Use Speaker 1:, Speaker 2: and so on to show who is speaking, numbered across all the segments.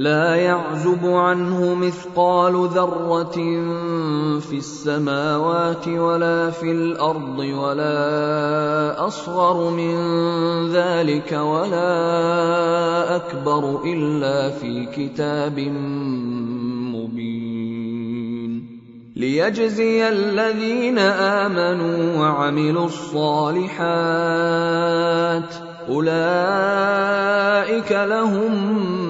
Speaker 1: لا يعزب عنه مثقال ذرة في السماوات ولا في الأرض ولا أصغر من ذلك ولا أكبر إلا في كتاب مبين. ليجزي الذين آمنوا وعملوا الصالحات أولئك لهم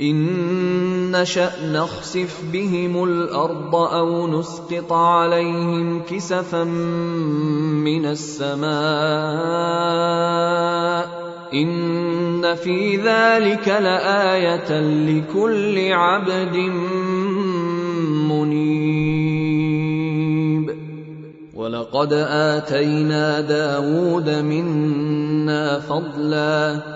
Speaker 1: إن نشأ نخسف بهم الأرض أو نسقط عليهم كسفا من السماء إن في ذلك لآية لكل عبد منيب. ولقد آتينا داود منا فضلاً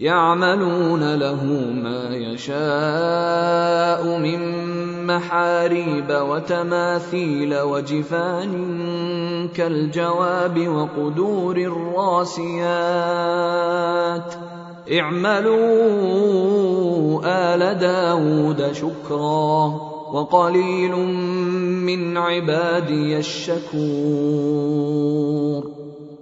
Speaker 1: يعملون له ما يشاء من محاريب وتماثيل وجفان كالجواب وقدور الراسيات. اعملوا آل داود شكرا وقليل من عبادي الشكور.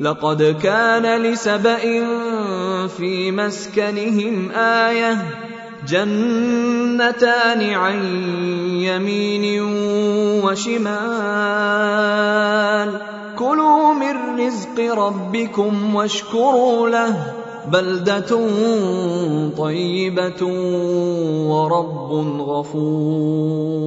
Speaker 1: لقد كان لسبأ في مسكنهم آية جنتان عن يمين وشمال. كلوا من رزق ربكم واشكروا له بلدة طيبة ورب غفور.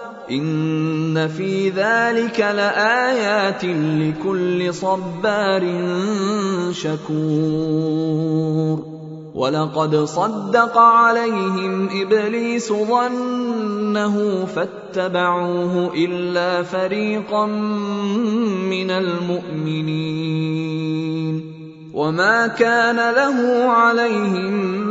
Speaker 1: ان في ذلك لايات لكل صبار شكور ولقد صدق عليهم ابليس ظنه فاتبعوه الا فريقا من المؤمنين وما كان له عليهم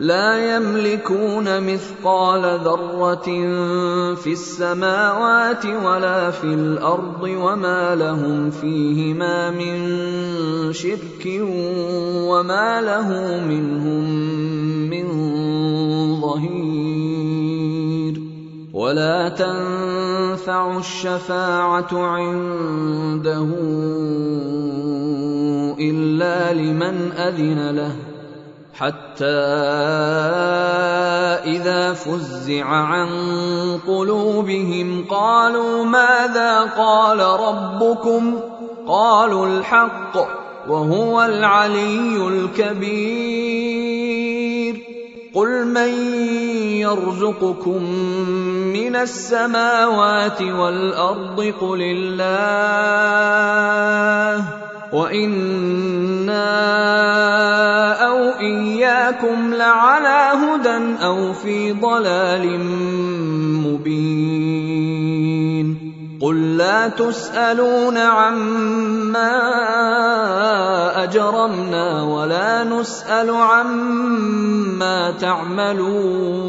Speaker 1: لا يملكون مثقال ذرة في السماوات ولا في الأرض وما لهم فيهما من شرك وما له منهم من ظهير ولا تنفع الشفاعة عنده إلا لمن أذن له حتى إذا فزع عن قلوبهم قالوا ماذا قال ربكم؟ قالوا الحق وهو العلي الكبير. قل من يرزقكم من السماوات والأرض؟ قل الله. وأنا أو اياكم لعلى هدى أو في ضلال مبين قل لا تسالون عما اجرمنا ولا نسال عما تعملون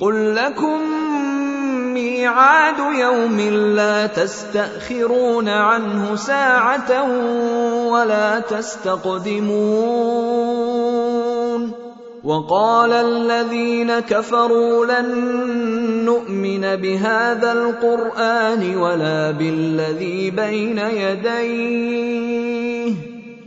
Speaker 1: قل لكم ميعاد يوم لا تستاخرون عنه ساعه ولا تستقدمون وقال الذين كفروا لن نؤمن بهذا القران ولا بالذي بين يديه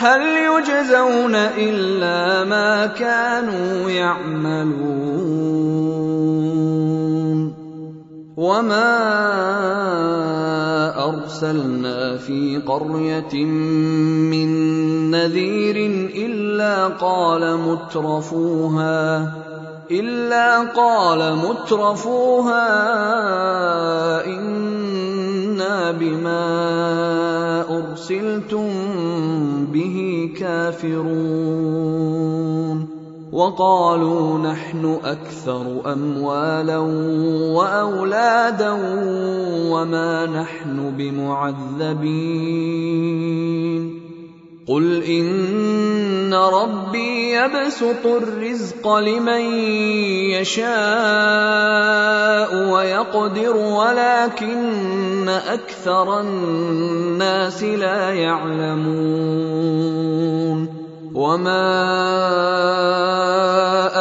Speaker 1: هل يجزون إلا ما كانوا يعملون وما أرسلنا في قرية من نذير إلا قال مترفوها إلا قال مترفوها بما أرسلتم به كافرون وقالوا نحن أكثر اموالا واولادا وما نحن بمعذبين قل ان ربي يبسط الرزق لمن يشاء ويقدر ولكن أكثر الناس لا يعلمون. وما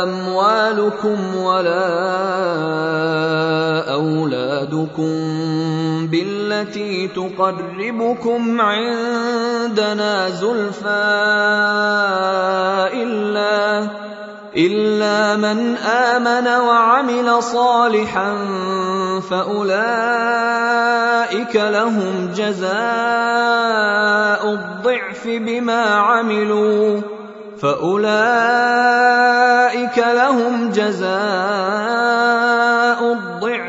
Speaker 1: اموالكم ولا اولادكم بالتي تقربكم عندنا زلفى إلا إلا من آمن وعمل صالحا فأولئك لهم جزاء الضعف بما عملوا فأولئك لهم جزاء الضعف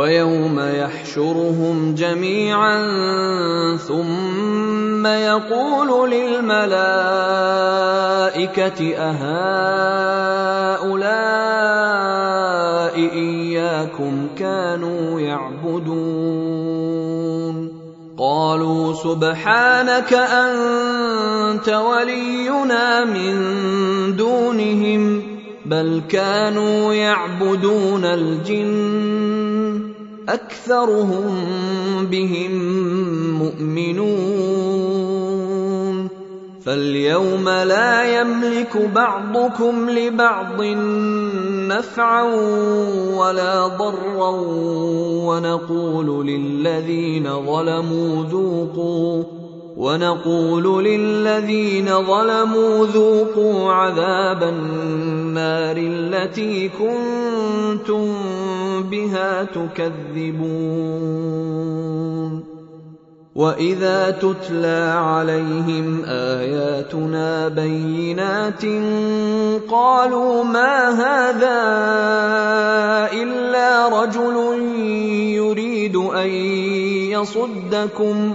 Speaker 1: ويوم يحشرهم جميعا ثم يقول للملائكة أهؤلاء إياكم كانوا يعبدون قالوا سبحانك أنت ولينا من دونهم بل كانوا يعبدون الجن أكثرهم بهم مؤمنون. فاليوم لا يملك بعضكم لبعض نفعا ولا ضرا ونقول للذين ظلموا ذوقوا ونقول للذين ظلموا ذوقوا عذاب النار التي كنتم بها تكذبون. وإذا تتلى عليهم آياتنا بينات قالوا ما هذا إلا رجل يريد أن يصدكم.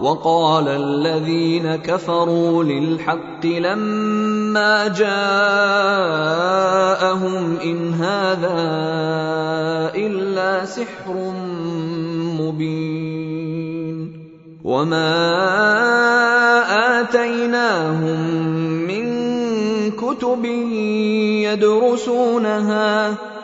Speaker 1: وقال الذين كفروا للحق لما جاءهم إن هذا إلا سحر مبين وما آتيناهم من كتب يدرسونها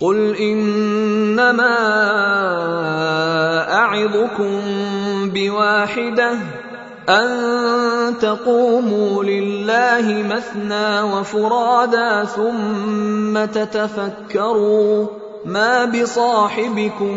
Speaker 1: قل انما اعظكم بواحده ان تقوموا لله مثنى وفرادا ثم تتفكروا ما بصاحبكم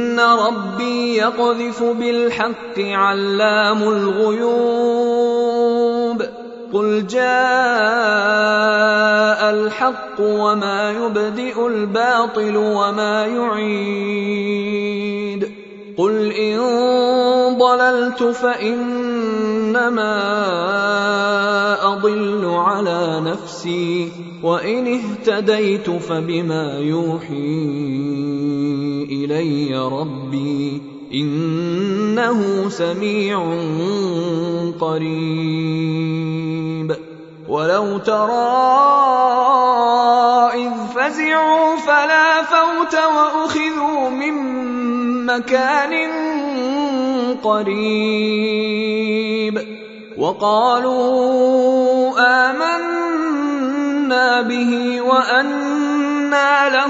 Speaker 1: ربي يقذف بالحق علام الغيوب قل جاء الحق وما يبدئ الباطل وما يعيد قل ان ضللت فانما اضل على نفسي وان اهتديت فبما يوحي إلي ربي إنه سميع قريب. ولو ترى إذ فزعوا فلا فوت وأخذوا من مكان قريب. وقالوا آمنا به وانى لهم